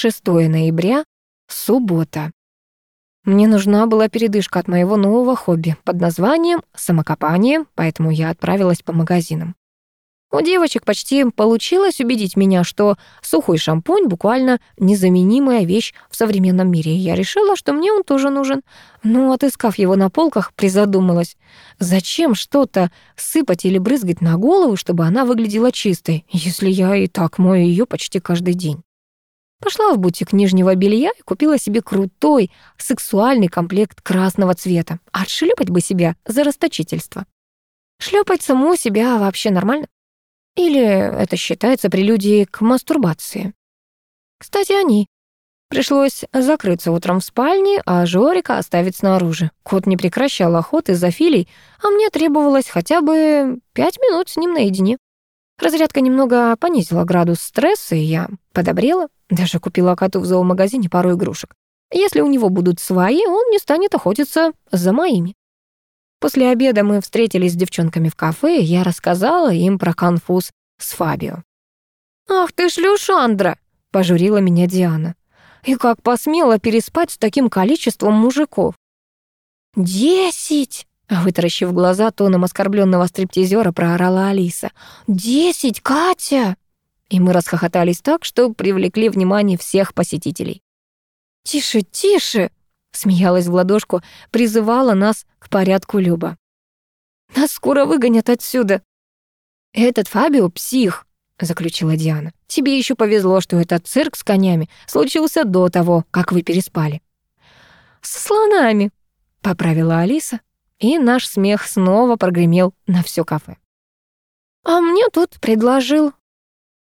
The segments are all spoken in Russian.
6 ноября, суббота. Мне нужна была передышка от моего нового хобби под названием «самокопание», поэтому я отправилась по магазинам. У девочек почти получилось убедить меня, что сухой шампунь буквально незаменимая вещь в современном мире, я решила, что мне он тоже нужен. Но, отыскав его на полках, призадумалась, зачем что-то сыпать или брызгать на голову, чтобы она выглядела чистой, если я и так мою ее почти каждый день. Пошла в бутик нижнего белья и купила себе крутой, сексуальный комплект красного цвета. Отшлепать бы себя за расточительство. Шлепать саму себя вообще нормально? Или это считается прелюдией к мастурбации? Кстати, они. Пришлось закрыться утром в спальне, а Жорика оставить снаружи. Кот не прекращал охоты за Филей, а мне требовалось хотя бы пять минут с ним наедине. Разрядка немного понизила градус стресса, и я подобрела. Даже купила коту в зоомагазине пару игрушек. Если у него будут свои, он не станет охотиться за моими. После обеда мы встретились с девчонками в кафе, и я рассказала им про конфуз с Фабио. «Ах ты шлюшандра!» — пожурила меня Диана. «И как посмела переспать с таким количеством мужиков?» «Десять!» — вытаращив глаза тоном оскорбленного стриптизера, проорала Алиса. «Десять, Катя!» И мы расхохотались так, что привлекли внимание всех посетителей. «Тише, тише!» Смеялась в ладошку, призывала нас к порядку Люба. «Нас скоро выгонят отсюда!» «Этот Фабио — псих», — заключила Диана. «Тебе еще повезло, что этот цирк с конями случился до того, как вы переспали». «С слонами», — поправила Алиса, и наш смех снова прогремел на все кафе. «А мне тут предложил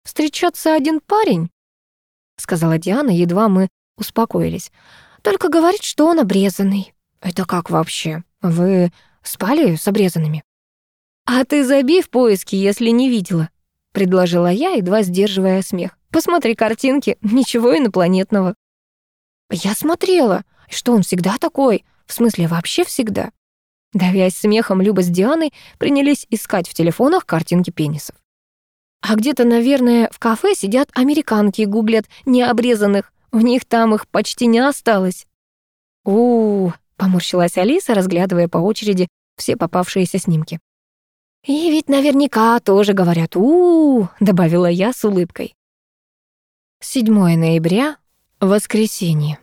встречаться один парень», — сказала Диана, едва мы успокоились. Только говорит, что он обрезанный. Это как вообще? Вы спали с обрезанными? А ты забей в поиски, если не видела, предложила я, едва сдерживая смех. Посмотри картинки, ничего инопланетного. Я смотрела. Что он всегда такой? В смысле, вообще всегда? Давясь смехом, Люба с Дианой принялись искать в телефонах картинки пенисов. А где-то, наверное, в кафе сидят американки и гуглят необрезанных. У них там их почти не осталось. у, -у, поморщилась Алиса, разглядывая по очереди все попавшиеся снимки. «И ведь наверняка тоже говорят у, -у, -у добавила я с улыбкой. 7 ноября, воскресенье.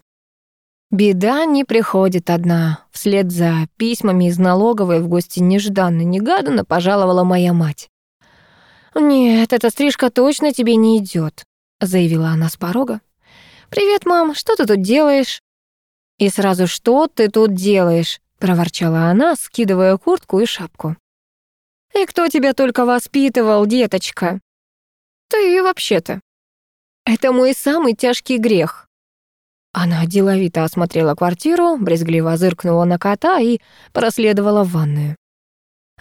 Беда не приходит одна. Вслед за письмами из налоговой в гости нежданно-негаданно пожаловала моя мать. «Нет, эта стрижка точно тебе не идет, заявила она с порога. «Привет, мам, что ты тут делаешь?» «И сразу что ты тут делаешь?» — проворчала она, скидывая куртку и шапку. «И кто тебя только воспитывал, деточка?» «Ты вообще-то». «Это мой самый тяжкий грех». Она деловито осмотрела квартиру, брезгливо зыркнула на кота и проследовала в ванную.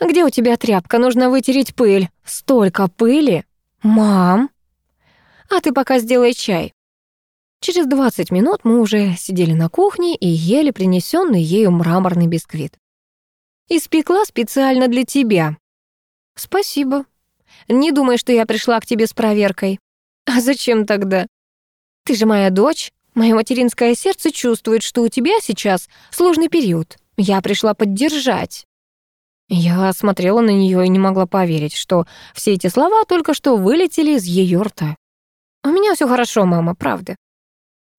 «Где у тебя тряпка? Нужно вытереть пыль. Столько пыли!» «Мам!» «А ты пока сделай чай. Через 20 минут мы уже сидели на кухне и ели принесенный ею мраморный бисквит. «Испекла специально для тебя». «Спасибо. Не думай, что я пришла к тебе с проверкой». «А зачем тогда?» «Ты же моя дочь. Мое материнское сердце чувствует, что у тебя сейчас сложный период. Я пришла поддержать». Я смотрела на нее и не могла поверить, что все эти слова только что вылетели из ее рта. «У меня все хорошо, мама, правда.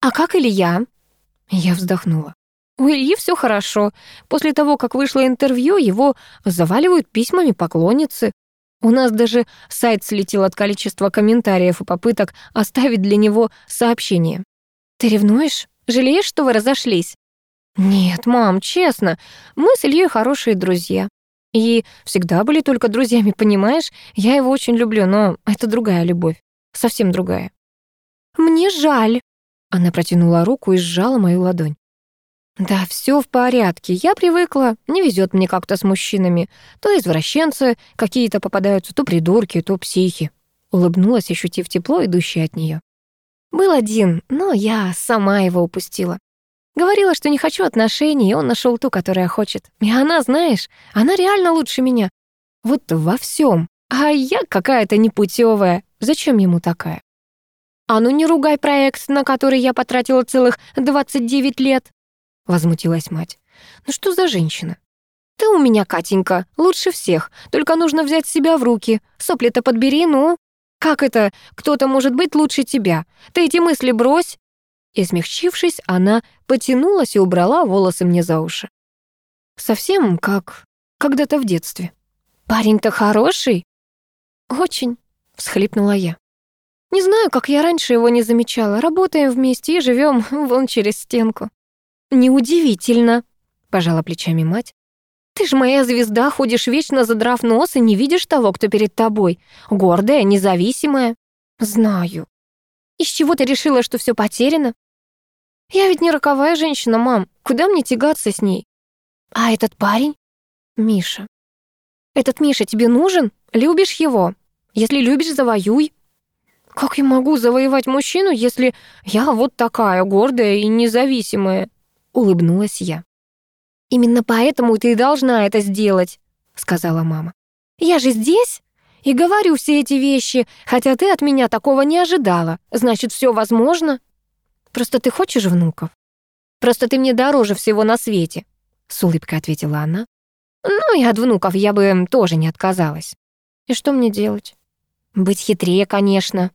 «А как Илья?» Я вздохнула. У Ильи все хорошо. После того, как вышло интервью, его заваливают письмами поклонницы. У нас даже сайт слетел от количества комментариев и попыток оставить для него сообщение. «Ты ревнуешь? Жалеешь, что вы разошлись?» «Нет, мам, честно, мы с Ильей хорошие друзья. И всегда были только друзьями, понимаешь? Я его очень люблю, но это другая любовь. Совсем другая». «Мне жаль», она протянула руку и сжала мою ладонь. «Да, все в порядке. Я привыкла. Не везет мне как-то с мужчинами. То извращенцы какие-то попадаются, то придурки, то психи». Улыбнулась, ощутив тепло, идущее от нее. Был один, но я сама его упустила. Говорила, что не хочу отношений, и он нашел ту, которая хочет. И она, знаешь, она реально лучше меня. Вот во всем. А я какая-то непутевая. Зачем ему такая? «А ну не ругай проект, на который я потратила целых 29 лет!» Возмутилась мать. «Ну что за женщина? Ты у меня, Катенька, лучше всех, только нужно взять себя в руки. Сопли-то подбери, ну. Как это кто-то может быть лучше тебя? Ты эти мысли брось!» И, смягчившись, она потянулась и убрала волосы мне за уши. Совсем как когда-то в детстве. «Парень-то хороший?» «Очень», — всхлипнула я. Не знаю, как я раньше его не замечала. Работаем вместе и живем вон через стенку. Неудивительно, пожала плечами мать. Ты ж моя звезда, ходишь вечно задрав нос и не видишь того, кто перед тобой. Гордая, независимая. Знаю. Из чего ты решила, что все потеряно? Я ведь не роковая женщина, мам. Куда мне тягаться с ней? А этот парень? Миша. Этот Миша тебе нужен? Любишь его? Если любишь, завоюй. «Как я могу завоевать мужчину, если я вот такая гордая и независимая?» — улыбнулась я. «Именно поэтому ты и должна это сделать», — сказала мама. «Я же здесь и говорю все эти вещи, хотя ты от меня такого не ожидала. Значит, все возможно. Просто ты хочешь внуков? Просто ты мне дороже всего на свете», — с улыбкой ответила она. «Ну и от внуков я бы тоже не отказалась. И что мне делать? Быть хитрее, конечно».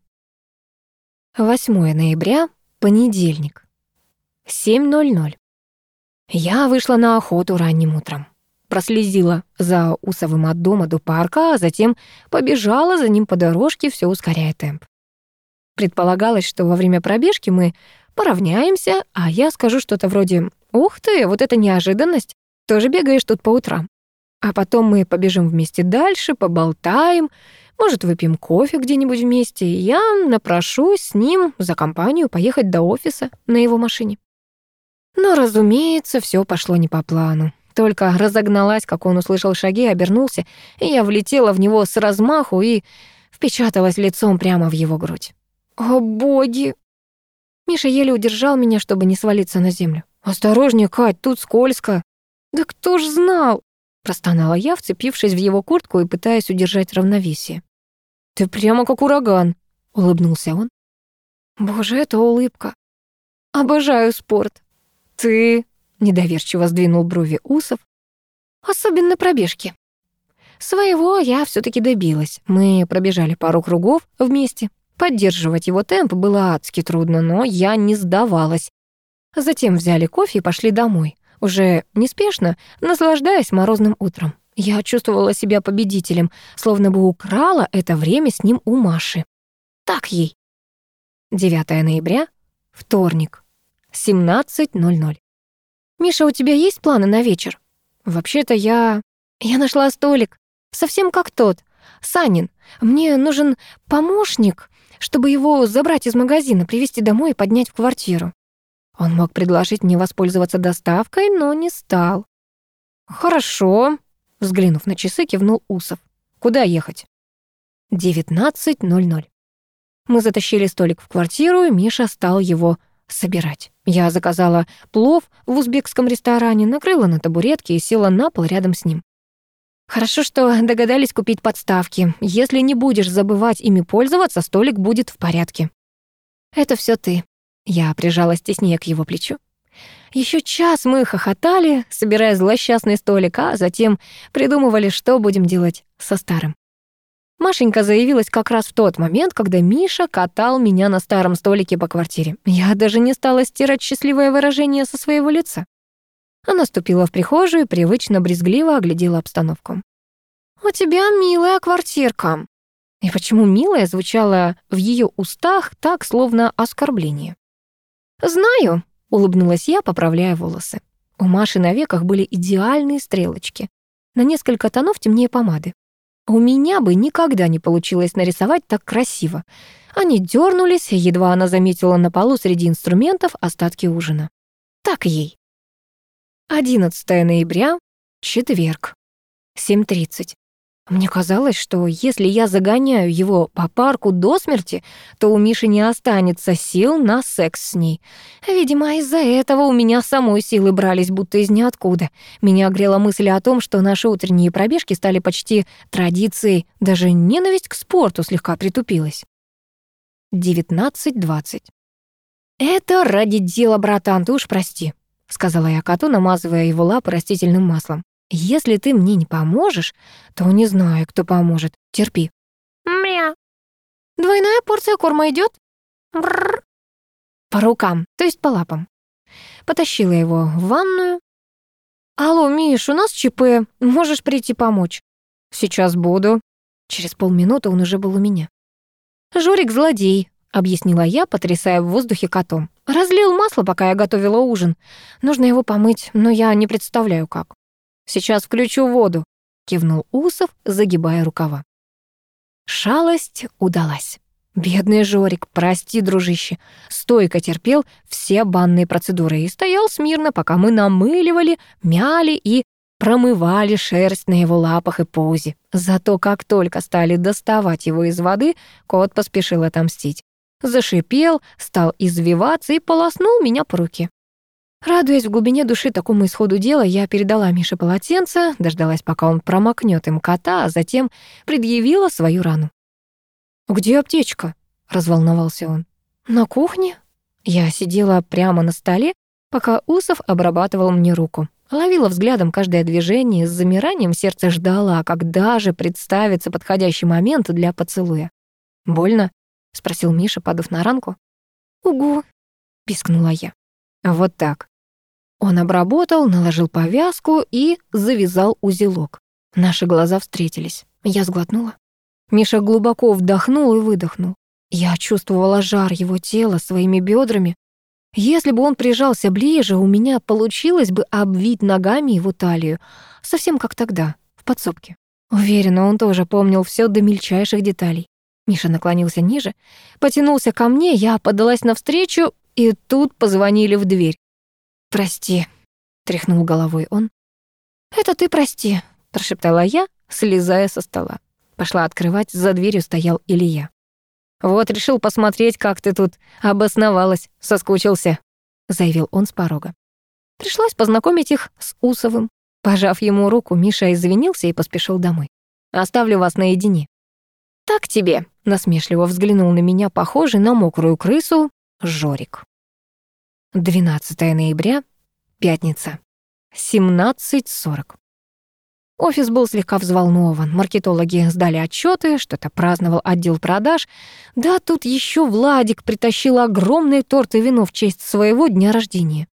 8 ноября, понедельник. 7.00. Я вышла на охоту ранним утром. Прослезила за Усовым от дома до парка, а затем побежала за ним по дорожке, все ускоряя темп. Предполагалось, что во время пробежки мы поравняемся, а я скажу что-то вроде «Ух ты, вот это неожиданность, тоже бегаешь тут по утрам». А потом мы побежим вместе дальше, поболтаем, может, выпьем кофе где-нибудь вместе, и я напрошусь с ним за компанию поехать до офиса на его машине. Но, разумеется, все пошло не по плану. Только разогналась, как он услышал шаги, обернулся, и я влетела в него с размаху и впечаталась лицом прямо в его грудь. «О, боги!» Миша еле удержал меня, чтобы не свалиться на землю. «Осторожнее, Кать, тут скользко!» «Да кто ж знал!» Простонала я, вцепившись в его куртку и пытаясь удержать равновесие. «Ты прямо как ураган», — улыбнулся он. «Боже, это улыбка. Обожаю спорт. Ты...» — недоверчиво сдвинул брови Усов. «Особенно пробежки». Своего я все таки добилась. Мы пробежали пару кругов вместе. Поддерживать его темп было адски трудно, но я не сдавалась. Затем взяли кофе и пошли домой. Уже неспешно, наслаждаясь морозным утром. Я чувствовала себя победителем, словно бы украла это время с ним у Маши. Так ей. 9 ноября, вторник, 17.00. «Миша, у тебя есть планы на вечер?» «Вообще-то я... Я нашла столик. Совсем как тот. Санин. Мне нужен помощник, чтобы его забрать из магазина, привезти домой и поднять в квартиру». Он мог предложить мне воспользоваться доставкой, но не стал. «Хорошо», Взглянув на часы, кивнул Усов. «Куда ехать?» «19.00». Мы затащили столик в квартиру, и Миша стал его собирать. Я заказала плов в узбекском ресторане, накрыла на табуретке и села на пол рядом с ним. Хорошо, что догадались купить подставки. Если не будешь забывать ими пользоваться, столик будет в порядке. Это все ты. Я прижалась теснее к его плечу. Еще час мы хохотали, собирая злосчастный столик, а затем придумывали, что будем делать со старым. Машенька заявилась как раз в тот момент, когда Миша катал меня на старом столике по квартире. Я даже не стала стирать счастливое выражение со своего лица. Она ступила в прихожую и привычно брезгливо оглядела обстановку. «У тебя милая квартирка». И почему «милая» звучало в ее устах так, словно оскорбление? «Знаю», Улыбнулась я, поправляя волосы. У Маши на веках были идеальные стрелочки. На несколько тонов темнее помады. У меня бы никогда не получилось нарисовать так красиво. Они дернулись, едва она заметила на полу среди инструментов остатки ужина. Так ей. 11 ноября, четверг, 7.30. Мне казалось, что если я загоняю его по парку до смерти, то у Миши не останется сил на секс с ней. Видимо, из-за этого у меня самой силы брались будто из ниоткуда. Меня грела мысль о том, что наши утренние пробежки стали почти традицией, даже ненависть к спорту слегка притупилась. 19.20. «Это ради дела, братан, ты уж прости», — сказала я коту, намазывая его лапы растительным маслом. «Если ты мне не поможешь, то не знаю, кто поможет. Терпи». «Мя». «Двойная порция корма идет? «Бррр». По рукам, то есть по лапам. Потащила его в ванную. «Алло, Миш, у нас ЧП. Можешь прийти помочь?» «Сейчас буду». Через полминуты он уже был у меня. «Жорик злодей», — объяснила я, потрясая в воздухе котом. «Разлил масло, пока я готовила ужин. Нужно его помыть, но я не представляю, как». «Сейчас включу воду», — кивнул Усов, загибая рукава. Шалость удалась. Бедный Жорик, прости, дружище, стойко терпел все банные процедуры и стоял смирно, пока мы намыливали, мяли и промывали шерсть на его лапах и позе. Зато как только стали доставать его из воды, кот поспешил отомстить. Зашипел, стал извиваться и полоснул меня по руке. Радуясь в глубине души такому исходу дела, я передала Мише полотенце, дождалась, пока он промокнет им кота, а затем предъявила свою рану. «Где аптечка?» — разволновался он. «На кухне?» Я сидела прямо на столе, пока Усов обрабатывал мне руку. Ловила взглядом каждое движение, с замиранием сердца ждала, когда же представится подходящий момент для поцелуя. «Больно?» — спросил Миша, падав на ранку. «Угу», — пискнула я. «Вот так». Он обработал, наложил повязку и завязал узелок. Наши глаза встретились. Я сглотнула. Миша глубоко вдохнул и выдохнул. Я чувствовала жар его тела своими бедрами, если бы он прижался ближе, у меня получилось бы обвить ногами его талию, совсем как тогда, в подсобке. Уверена, он тоже помнил все до мельчайших деталей. Миша наклонился ниже, потянулся ко мне, я подалась навстречу, и тут позвонили в дверь. «Прости», — тряхнул головой он. «Это ты прости», — прошептала я, слезая со стола. Пошла открывать, за дверью стоял Илья. «Вот решил посмотреть, как ты тут обосновалась, соскучился», — заявил он с порога. Пришлось познакомить их с Усовым. Пожав ему руку, Миша извинился и поспешил домой. «Оставлю вас наедине». «Так тебе», — насмешливо взглянул на меня, похожий на мокрую крысу, Жорик. 12 ноября, пятница, 17.40. Офис был слегка взволнован. Маркетологи сдали отчеты, что-то праздновал отдел продаж. Да, тут еще Владик притащил огромный торт и вино в честь своего дня рождения.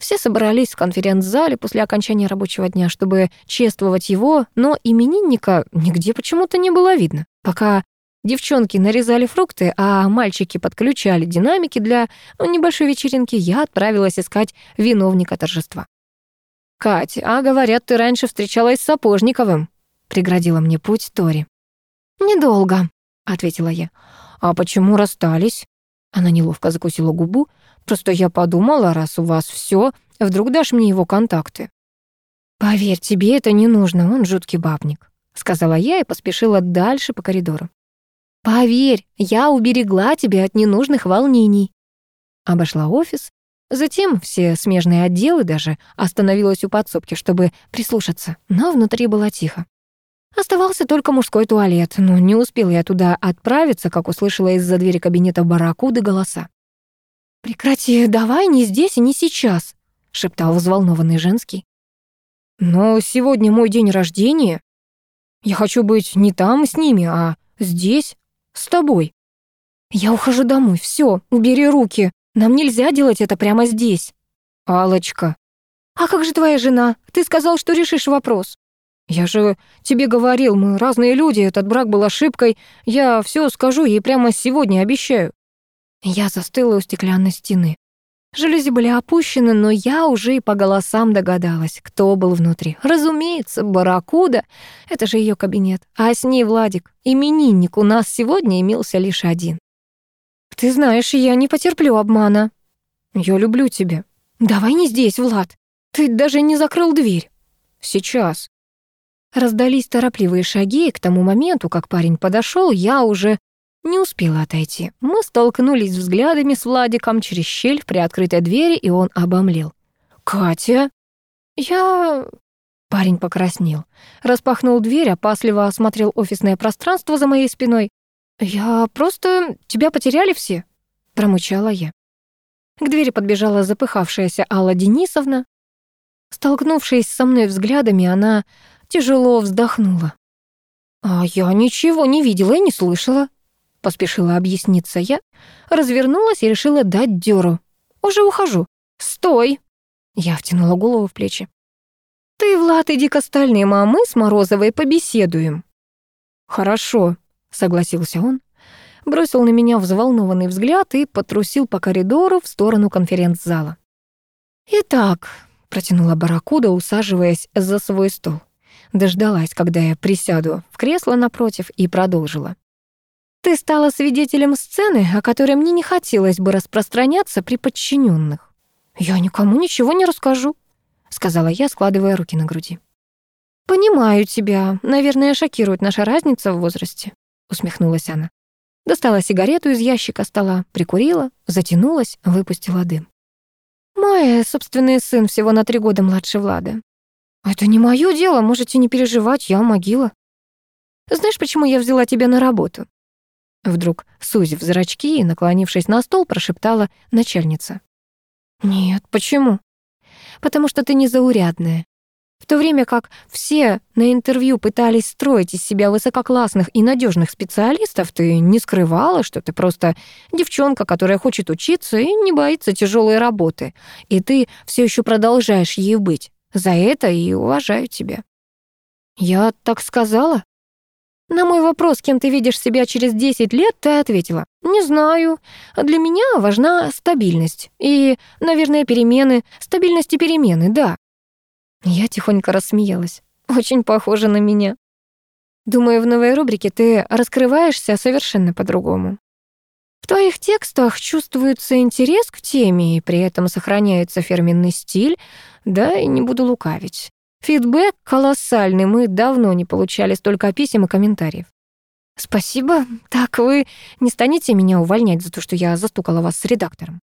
Все собрались в конференц-зале после окончания рабочего дня, чтобы чествовать его, но именинника нигде почему-то не было видно. Пока девчонки нарезали фрукты, а мальчики подключали динамики для небольшой вечеринки, я отправилась искать виновника торжества. «Кать, а говорят, ты раньше встречалась с Сапожниковым», — преградила мне путь Тори. «Недолго», — ответила я. «А почему расстались?» Она неловко закусила губу. «Просто я подумала, раз у вас все, вдруг дашь мне его контакты». «Поверь, тебе это не нужно, он жуткий бабник», — сказала я и поспешила дальше по коридору. «Поверь, я уберегла тебя от ненужных волнений». Обошла офис, Затем все смежные отделы даже остановилась у подсобки, чтобы прислушаться, но внутри было тихо. Оставался только мужской туалет, но не успела я туда отправиться, как услышала из-за двери кабинета барракуды голоса. «Прекрати, давай не здесь и не сейчас», — шептал взволнованный женский. «Но сегодня мой день рождения. Я хочу быть не там с ними, а здесь, с тобой. Я ухожу домой, все, убери руки», нам нельзя делать это прямо здесь. Алочка. А как же твоя жена? Ты сказал, что решишь вопрос. Я же тебе говорил, мы разные люди, этот брак был ошибкой. Я все скажу ей прямо сегодня, обещаю. Я застыла у стеклянной стены. Жалюзи были опущены, но я уже и по голосам догадалась, кто был внутри. Разумеется, Барракуда. Это же ее кабинет. А с ней Владик. Именинник у нас сегодня имелся лишь один. «Ты знаешь, я не потерплю обмана». «Я люблю тебя». «Давай не здесь, Влад. Ты даже не закрыл дверь». «Сейчас». Раздались торопливые шаги, и к тому моменту, как парень подошел, я уже не успела отойти. Мы столкнулись взглядами с Владиком через щель в приоткрытой двери, и он обомлел. «Катя?» «Я...» Парень покраснел. Распахнул дверь, опасливо осмотрел офисное пространство за моей спиной. «Я просто... Тебя потеряли все», — промычала я. К двери подбежала запыхавшаяся Алла Денисовна. Столкнувшись со мной взглядами, она тяжело вздохнула. «А я ничего не видела и не слышала», — поспешила объясниться я, развернулась и решила дать дёру. «Уже ухожу. Стой!» Я втянула голову в плечи. «Ты, Влад, иди к остальным, а мы с Морозовой побеседуем». «Хорошо», — согласился он, бросил на меня взволнованный взгляд и потрусил по коридору в сторону конференц-зала. «Итак», — протянула Барракуда, усаживаясь за свой стол. Дождалась, когда я присяду в кресло напротив, и продолжила. «Ты стала свидетелем сцены, о которой мне не хотелось бы распространяться при подчиненных. «Я никому ничего не расскажу», — сказала я, складывая руки на груди. «Понимаю тебя. Наверное, шокирует наша разница в возрасте», — усмехнулась она. Достала сигарету из ящика стола, прикурила, затянулась, выпустила дым. «Мой собственный сын всего на три года младше Влада. Это не мое дело, можете не переживать, я могила. Знаешь, почему я взяла тебя на работу?» Вдруг, сузив зрачки и наклонившись на стол, прошептала начальница. «Нет, почему?» «Потому что ты незаурядная. В то время как все на интервью пытались строить из себя высококлассных и надежных специалистов, ты не скрывала, что ты просто девчонка, которая хочет учиться и не боится тяжелой работы. И ты все еще продолжаешь ей быть. За это и уважаю тебя. Я так сказала? На мой вопрос, кем ты видишь себя через 10 лет, ты ответила, не знаю. Для меня важна стабильность. И, наверное, перемены. Стабильность и перемены, да. Я тихонько рассмеялась. Очень похоже на меня. Думаю, в новой рубрике ты раскрываешься совершенно по-другому. В твоих текстах чувствуется интерес к теме, и при этом сохраняется фирменный стиль, да и не буду лукавить. Фидбэк колоссальный, мы давно не получали столько писем и комментариев. Спасибо. Так вы не станете меня увольнять за то, что я застукала вас с редактором?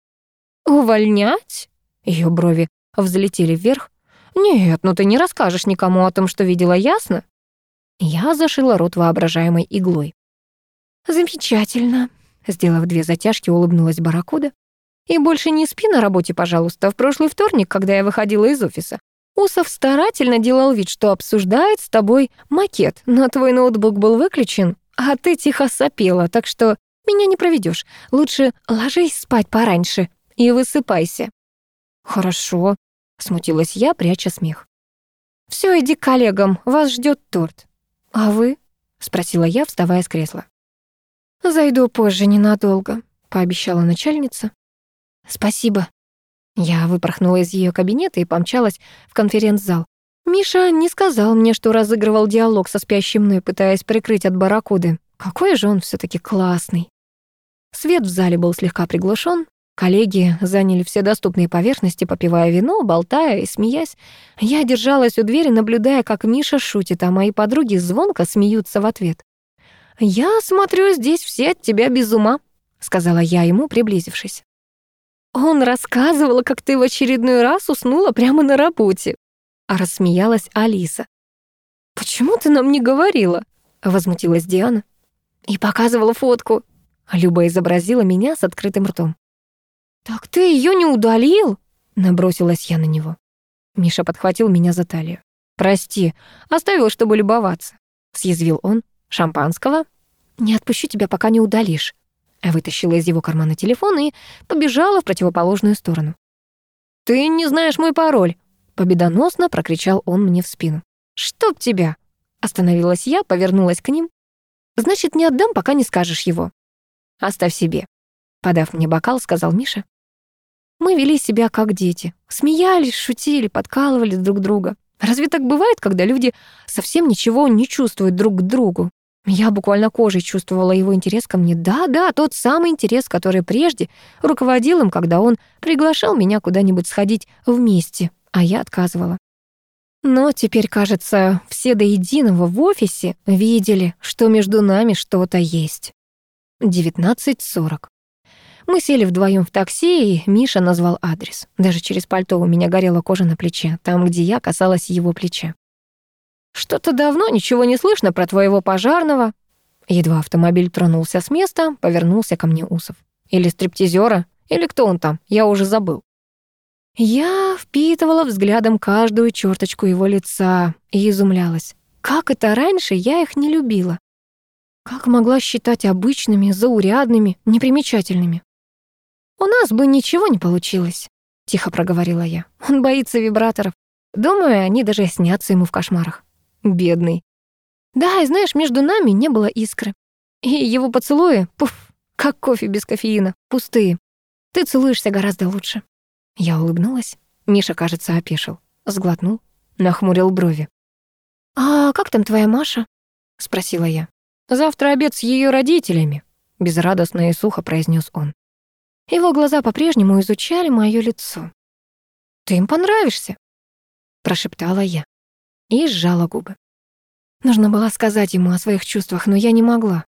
Увольнять? Ее брови взлетели вверх. Нет, ну ты не расскажешь никому о том, что видела, ясно? Я зашила рот воображаемой иглой. Замечательно. Сделав две затяжки, улыбнулась Барракуда. И больше не спи на работе, пожалуйста. В прошлый вторник, когда я выходила из офиса, Усов старательно делал вид, что обсуждает с тобой макет, но твой ноутбук был выключен, а ты тихо сопела, так что меня не проведешь. Лучше ложись спать пораньше и высыпайся». «Хорошо», — смутилась я, пряча смех. «Всё, иди к коллегам, вас ждёт торт». «А вы?» — спросила я, вставая с кресла. «Зайду позже ненадолго», — пообещала начальница. «Спасибо», я выпорхнула из ее кабинета и помчалась в конференц-зал. Миша не сказал мне, что разыгрывал диалог со спящей мной, пытаясь прикрыть от барракуды. Какой же он все таки классный. Свет в зале был слегка приглушен. Коллеги заняли все доступные поверхности, попивая вино, болтая и смеясь. Я держалась у двери, наблюдая, как Миша шутит, а мои подруги звонко смеются в ответ. «Я смотрю, здесь все от тебя без ума», — сказала я ему, приблизившись. Он рассказывал, как ты в очередной раз уснула прямо на работе. А рассмеялась Алиса. «Почему ты нам не говорила?» Возмутилась Диана. «И показывала фотку». Люба изобразила меня с открытым ртом. «Так ты ее не удалил?» Набросилась я на него. Миша подхватил меня за талию. «Прости, оставил, чтобы любоваться», — съязвил он. «Шампанского?» «Не отпущу тебя, пока не удалишь», Вытащила из его кармана телефон и побежала в противоположную сторону. «Ты не знаешь мой пароль!» Победоносно прокричал он мне в спину. «Чтоб тебя!» Остановилась я, повернулась к ним. «Значит, не отдам, пока не скажешь его». «Оставь себе», — подав мне бокал, сказал Миша. Мы вели себя как дети. Смеялись, шутили, подкалывали друг друга. Разве так бывает, когда люди совсем ничего не чувствуют друг к другу? Я буквально кожей чувствовала его интерес ко мне. Да-да, тот самый интерес, который прежде руководил им, когда он приглашал меня куда-нибудь сходить вместе, а я отказывала. Но теперь, кажется, все до единого в офисе видели, что между нами что-то есть. 19.40. Мы сели вдвоем в такси, и Миша назвал адрес. Даже через пальто у меня горела кожа на плече, там, где я касалась его плеча. «Что-то давно ничего не слышно про твоего пожарного». Едва автомобиль тронулся с места, повернулся ко мне Усов. Или стриптизера, или кто он там, я уже забыл. Я впитывала взглядом каждую черточку его лица и изумлялась. Как это раньше я их не любила? Как могла считать обычными, заурядными, непримечательными? «У нас бы ничего не получилось», — тихо проговорила я. «Он боится вибраторов. Думаю, они даже снятся ему в кошмарах. Бедный. Да, и знаешь, между нами не было искры. И его поцелуи, пуф, как кофе без кофеина, пустые. Ты целуешься гораздо лучше». Я улыбнулась. Миша, кажется, опешил. Сглотнул, нахмурил брови. «А как там твоя Маша?» — спросила я. «Завтра обед с ее родителями», — безрадостно и сухо произнес он. Его глаза по-прежнему изучали моё лицо. «Ты им понравишься», — прошептала я и сжала губы. Нужно было сказать ему о своих чувствах, но я не могла.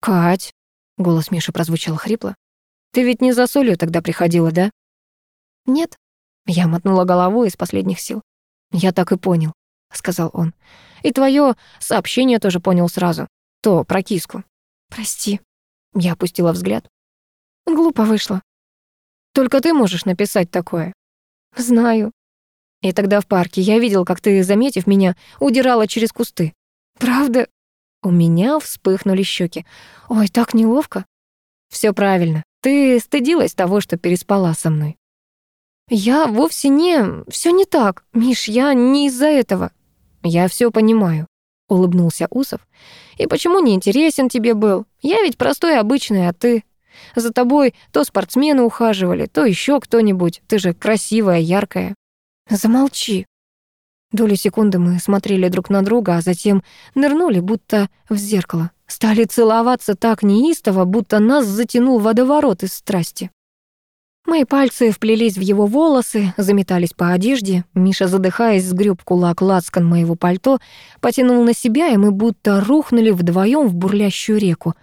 «Кать», — голос Миши прозвучал хрипло, «ты ведь не за солью тогда приходила, да?» «Нет», — я мотнула головой из последних сил. «Я так и понял», — сказал он. «И твое сообщение тоже понял сразу. То про киску». «Прости», — я опустила взгляд. «Глупо вышло». «Только ты можешь написать такое». «Знаю». И тогда в парке я видел, как ты, заметив меня, удирала через кусты. «Правда?» У меня вспыхнули щеки. «Ой, так неловко». Все правильно. Ты стыдилась того, что переспала со мной. «Я вовсе не... все не так. Миш, я не из-за этого». «Я все понимаю», — улыбнулся Усов. «И почему не интересен тебе был? Я ведь простой обычный, а ты...» За тобой то спортсмены ухаживали, то еще кто-нибудь. Ты же красивая, яркая. Замолчи. Доли секунды мы смотрели друг на друга, а затем нырнули, будто в зеркало. Стали целоваться так неистово, будто нас затянул водоворот из страсти. Мои пальцы вплелись в его волосы, заметались по одежде. Миша, задыхаясь, сгреб кулак лацкан моего пальто, потянул на себя, и мы будто рухнули вдвоем в бурлящую реку.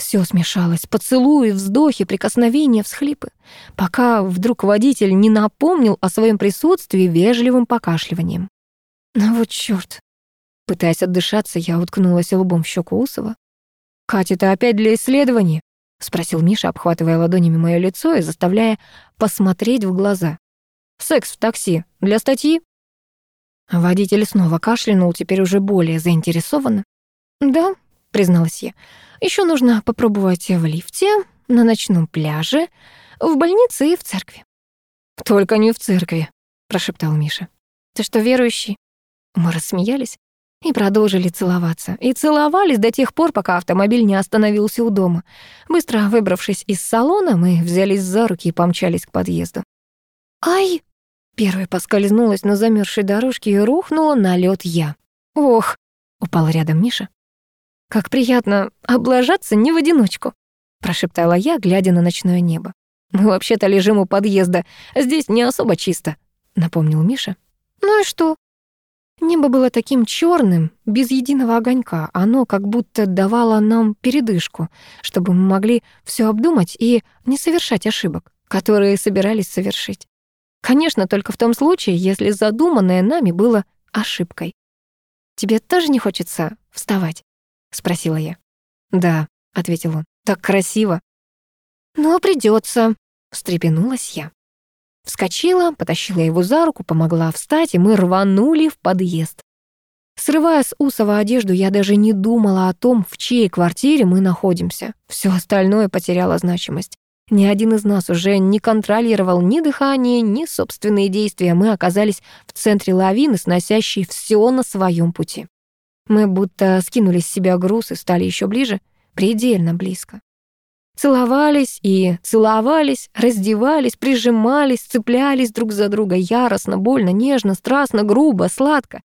Все смешалось. Поцелуи, вздохи, прикосновения, всхлипы. Пока вдруг водитель не напомнил о своем присутствии вежливым покашливанием. Ну вот чёрт. Пытаясь отдышаться, я уткнулась лбом в щеку Усова. «Катя, это опять для исследований?» — спросил Миша, обхватывая ладонями моё лицо и заставляя посмотреть в глаза. «Секс в такси. Для статьи?» Водитель снова кашлянул, теперь уже более заинтересованно. «Да», — призналась я, — «ещё нужно попробовать в лифте, на ночном пляже, в больнице и в церкви». «Только не в церкви», — прошептал Миша. «Ты что, верующий?» Мы рассмеялись и продолжили целоваться. И целовались до тех пор, пока автомобиль не остановился у дома. Быстро выбравшись из салона, мы взялись за руки и помчались к подъезду. «Ай!» Первой поскользнулась на замерзшей дорожке и рухнула на лед я. «Ох!» — упал рядом Миша. «Как приятно облажаться не в одиночку», — прошептала я, глядя на ночное небо. «Мы вообще-то лежим у подъезда, здесь не особо чисто», — напомнил Миша. «Ну и что?» Небо было таким черным, без единого огонька. Оно как будто давало нам передышку, чтобы мы могли все обдумать и не совершать ошибок, которые собирались совершить. Конечно, только в том случае, если задуманное нами было ошибкой. «Тебе тоже не хочется вставать?» — спросила я. «Да», — ответил он, — «так красиво». «Ну, а придётся», — встрепенулась я. Вскочила, потащила его за руку, помогла встать, и мы рванули в подъезд. Срывая с Усова одежду, я даже не думала о том, в чьей квартире мы находимся. Все остальное потеряло значимость. Ни один из нас уже не контролировал ни дыхание, ни собственные действия. Мы оказались в центре лавины, сносящей все на своем пути. Мы будто скинули с себя груз и стали еще ближе, предельно близко. Целовались и целовались, раздевались, прижимались, цеплялись друг за друга яростно, больно, нежно, страстно, грубо, сладко.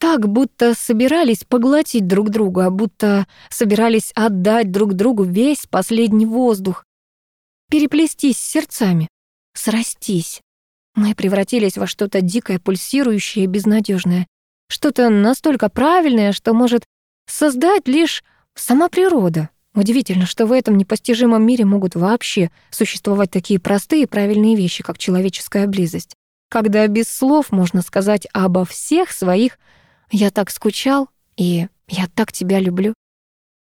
Так, будто собирались поглотить друг друга, будто собирались отдать друг другу весь последний воздух. Переплестись сердцами, срастись. Мы превратились во что-то дикое, пульсирующее безнадежное, что-то настолько правильное, что может создать лишь сама природа. Удивительно, что в этом непостижимом мире могут вообще существовать такие простые и правильные вещи, как человеческая близость. Когда без слов можно сказать обо всех своих «я так скучал» и «я так тебя люблю».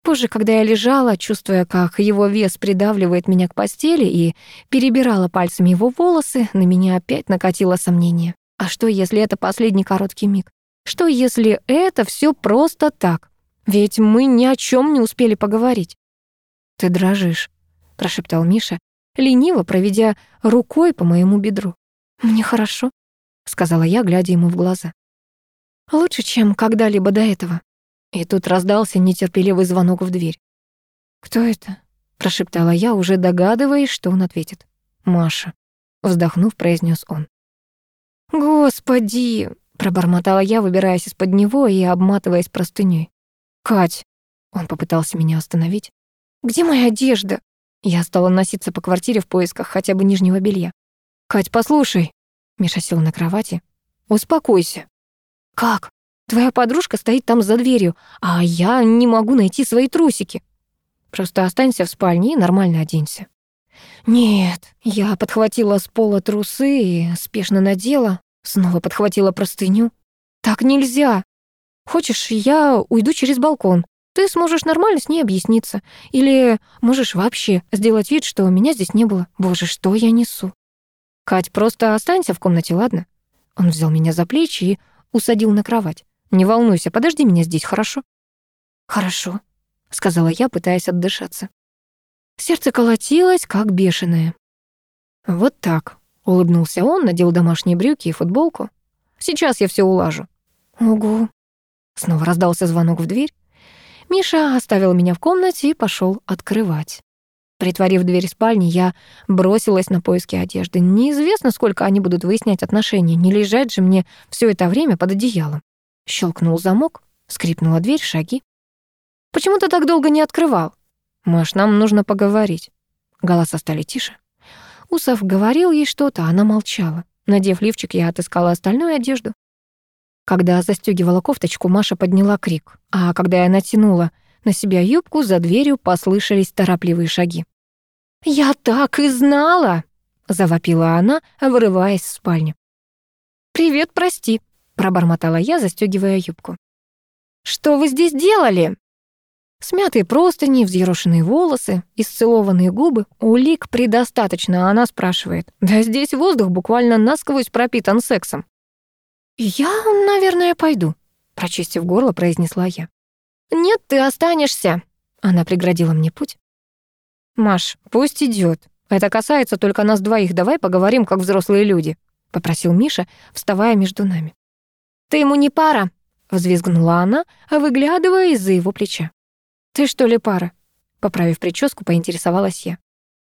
Позже, когда я лежала, чувствуя, как его вес придавливает меня к постели и перебирала пальцами его волосы, на меня опять накатило сомнение. А что, если это последний короткий миг? Что, если это все просто так? Ведь мы ни о чем не успели поговорить. «Ты дрожишь», — прошептал Миша, лениво проведя рукой по моему бедру. «Мне хорошо», — сказала я, глядя ему в глаза. «Лучше, чем когда-либо до этого». И тут раздался нетерпеливый звонок в дверь. «Кто это?» — прошептала я, уже догадываясь, что он ответит. «Маша», — вздохнув, произнес он. «Господи!» — пробормотала я, выбираясь из-под него и обматываясь простыней. «Кать!» — он попытался меня остановить. «Где моя одежда?» Я стала носиться по квартире в поисках хотя бы нижнего белья. «Кать, послушай!» Миша сел на кровати. «Успокойся». «Как?» Твоя подружка стоит там за дверью, а я не могу найти свои трусики. Просто останься в спальне и нормально оденься». «Нет». Я подхватила с пола трусы и спешно надела. Снова подхватила простыню. «Так нельзя. Хочешь, я уйду через балкон. Ты сможешь нормально с ней объясниться. Или можешь вообще сделать вид, что меня здесь не было. Боже, что я несу?» «Кать, просто останься в комнате, ладно?» Он взял меня за плечи и усадил на кровать. Не волнуйся, подожди меня здесь, хорошо?» «Хорошо», — сказала я, пытаясь отдышаться. Сердце колотилось, как бешеное. «Вот так», — улыбнулся он, надел домашние брюки и футболку. «Сейчас я все улажу». «Угу». Снова раздался звонок в дверь. Миша оставил меня в комнате и пошел открывать. Притворив дверь спальни, я бросилась на поиски одежды. Неизвестно, сколько они будут выяснять отношения, не лежать же мне все это время под одеялом. Щелкнул замок, скрипнула дверь, шаги. «Почему ты так долго не открывал?» «Маш, нам нужно поговорить». Голоса стали тише. Усов говорил ей что-то, она молчала. Надев лифчик, я отыскала остальную одежду. Когда застёгивала кофточку, Маша подняла крик, а когда я натянула на себя юбку, за дверью послышались торопливые шаги. «Я так и знала!» — завопила она, вырываясь в спальню. «Привет, прости», пробормотала я, застегивая юбку. «Что вы здесь делали?» Смятые простыни, взъерошенные волосы, исцелованные губы. Улик предостаточно, а она спрашивает. Да здесь воздух буквально насквозь пропитан сексом. «Я, наверное, пойду», — прочистив горло, произнесла я. «Нет, ты останешься», — она преградила мне путь. «Маш, пусть идет. Это касается только нас двоих. Давай поговорим, как взрослые люди», — попросил Миша, вставая между нами. «Ты ему не пара», — взвизгнула она, выглядывая из-за его плеча. «Ты что ли пара?» Поправив прическу, поинтересовалась я.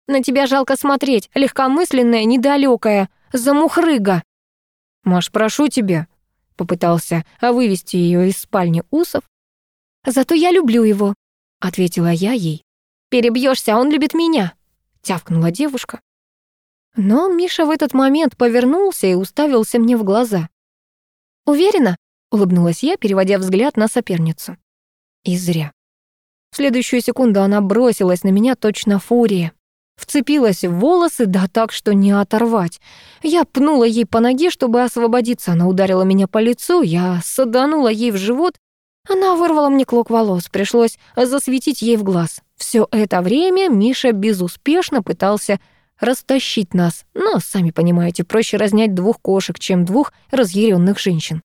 «На тебя жалко смотреть, легкомысленная, недалёкая, замухрыга». «Маш, прошу тебя», — попытался вывести её из спальни усов. «Зато я люблю его», — ответила я ей. «Перебьёшься, он любит меня», — тявкнула девушка. Но Миша в этот момент повернулся и уставился мне в глаза. «Уверена?» — улыбнулась я, переводя взгляд на соперницу. И зря. В следующую секунду она бросилась на меня точно фурия. Вцепилась в волосы, да так, что не оторвать. Я пнула ей по ноге, чтобы освободиться. Она ударила меня по лицу, я саданула ей в живот. Она вырвала мне клок волос, пришлось засветить ей в глаз. Все это время Миша безуспешно пытался растащить нас. Но, сами понимаете, проще разнять двух кошек, чем двух разъяренных женщин.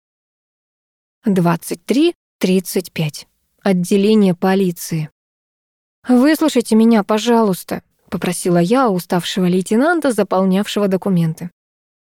23.35. Отделение полиции. «Выслушайте меня, пожалуйста», — попросила я уставшего лейтенанта, заполнявшего документы.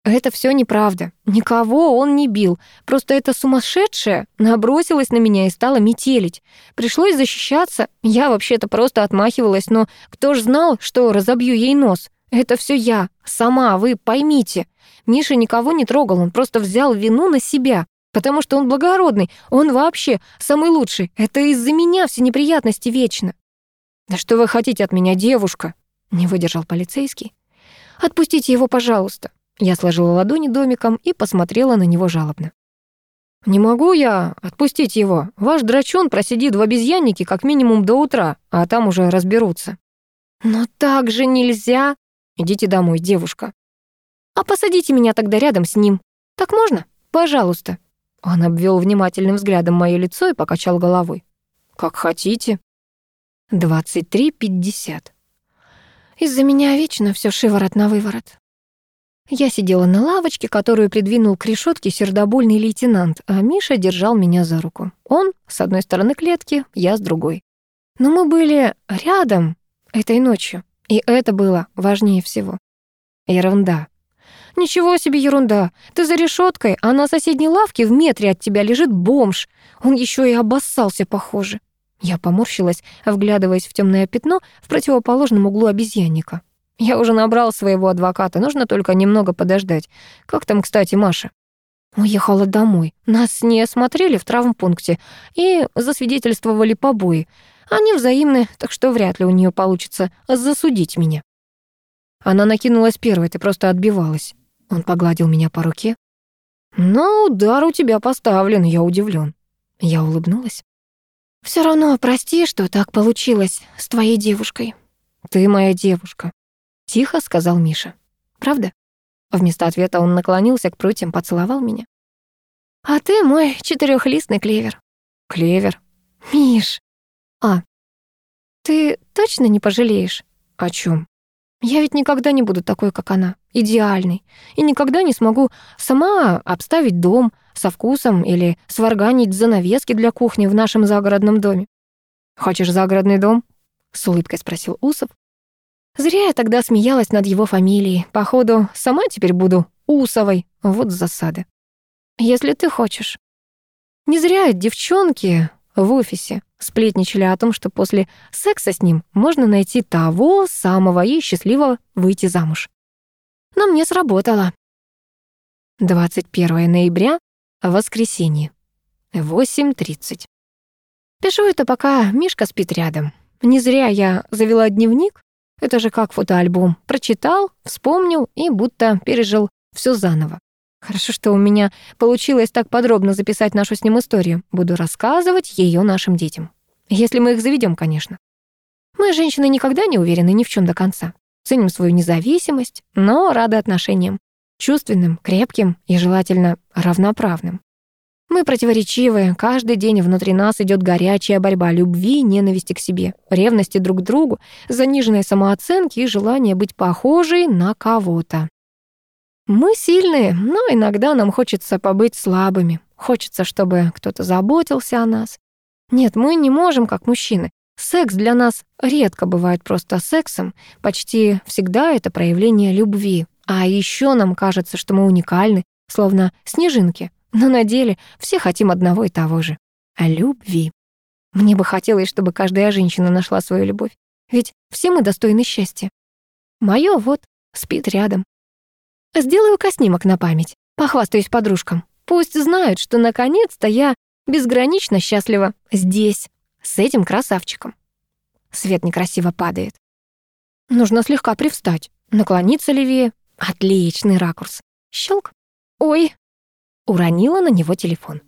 «Это все неправда. Никого он не бил. Просто эта сумасшедшая набросилась на меня и стала метелить. Пришлось защищаться. Я вообще-то просто отмахивалась, но кто ж знал, что разобью ей нос? Это все я, сама, вы поймите. Миша никого не трогал, он просто взял вину на себя, потому что он благородный, он вообще самый лучший. Это из-за меня все неприятности вечно. Да что вы хотите от меня, девушка? Не выдержал полицейский. Отпустите его, пожалуйста. Я сложила ладони домиком и посмотрела на него жалобно. «Не могу я отпустить его. Ваш драчон просидит в обезьяннике как минимум до утра, а там уже разберутся». «Но так же нельзя!» Идите домой, девушка. А посадите меня тогда рядом с ним. Так можно? Пожалуйста. Он обвел внимательным взглядом моё лицо и покачал головой. Как хотите. 23.50. Из-за меня вечно все шиворот на выворот. Я сидела на лавочке, которую придвинул к решетке сердобольный лейтенант, а Миша держал меня за руку. Он с одной стороны клетки, я с другой. Но мы были рядом этой ночью, и это было важнее всего. Ерунда. Ничего себе ерунда. Ты за решеткой, а на соседней лавке в метре от тебя лежит бомж. Он еще и обоссался, похоже. Я поморщилась, вглядываясь в темное пятно в противоположном углу обезьянника. Я уже набрал своего адвоката, нужно только немного подождать. Как там, кстати, Маша? Уехала домой. Нас не осмотрели в травмпункте и засвидетельствовали побои. Они взаимны, так что вряд ли у нее получится засудить меня. Она накинулась первой, ты просто отбивалась. Он погладил меня по руке. «Но удар у тебя поставлен, я удивлен. Я улыбнулась. Все равно прости, что так получилось с твоей девушкой. Ты моя девушка, тихо сказал Миша. Правда? Вместо ответа он наклонился к прутьям, поцеловал меня. А ты мой четырехлистный клевер. Клевер. Миш. А. Ты точно не пожалеешь? О чем? Я ведь никогда не буду такой, как она, идеальной, и никогда не смогу сама обставить дом со вкусом или сварганить занавески для кухни в нашем загородном доме. «Хочешь загородный дом?» — с улыбкой спросил Усов. Зря я тогда смеялась над его фамилией. Походу, сама теперь буду Усовой. Вот засада. Если ты хочешь. Не зря девчонки в офисе сплетничали о том, что после секса с ним можно найти того самого и счастливо выйти замуж. Но мне сработало. 21 ноября, воскресенье, 8.30. Пишу это, пока Мишка спит рядом. Не зря я завела дневник, это же как фотоальбом. Прочитал, вспомнил и будто пережил все заново. Хорошо, что у меня получилось так подробно записать нашу с ним историю. Буду рассказывать ее нашим детям. Если мы их заведем, конечно. Мы, женщины, никогда не уверены ни в чем до конца. Ценим свою независимость, но рады отношениям. Чувственным, крепким и, желательно, равноправным. Мы противоречивые, каждый день внутри нас идет горячая борьба любви и ненависти к себе, ревности друг к другу, заниженной самооценки и желание быть похожей на кого-то. Мы сильные, но иногда нам хочется побыть слабыми. Хочется, чтобы кто-то заботился о нас. Нет, мы не можем, как мужчины. Секс для нас редко бывает просто сексом, почти всегда это проявление любви. А еще нам кажется, что мы уникальны, словно снежинки. Но на деле все хотим одного и того же — о любви. Мне бы хотелось, чтобы каждая женщина нашла свою любовь. Ведь все мы достойны счастья. Моё вот спит рядом, Сделаю-ка снимок на память, похвастаюсь подружкам. Пусть знают, что наконец-то я безгранично счастлива здесь, с этим красавчиком. Свет некрасиво падает. Нужно слегка привстать, наклониться левее. Отличный ракурс. Щелк. Ой. Уронила на него телефон.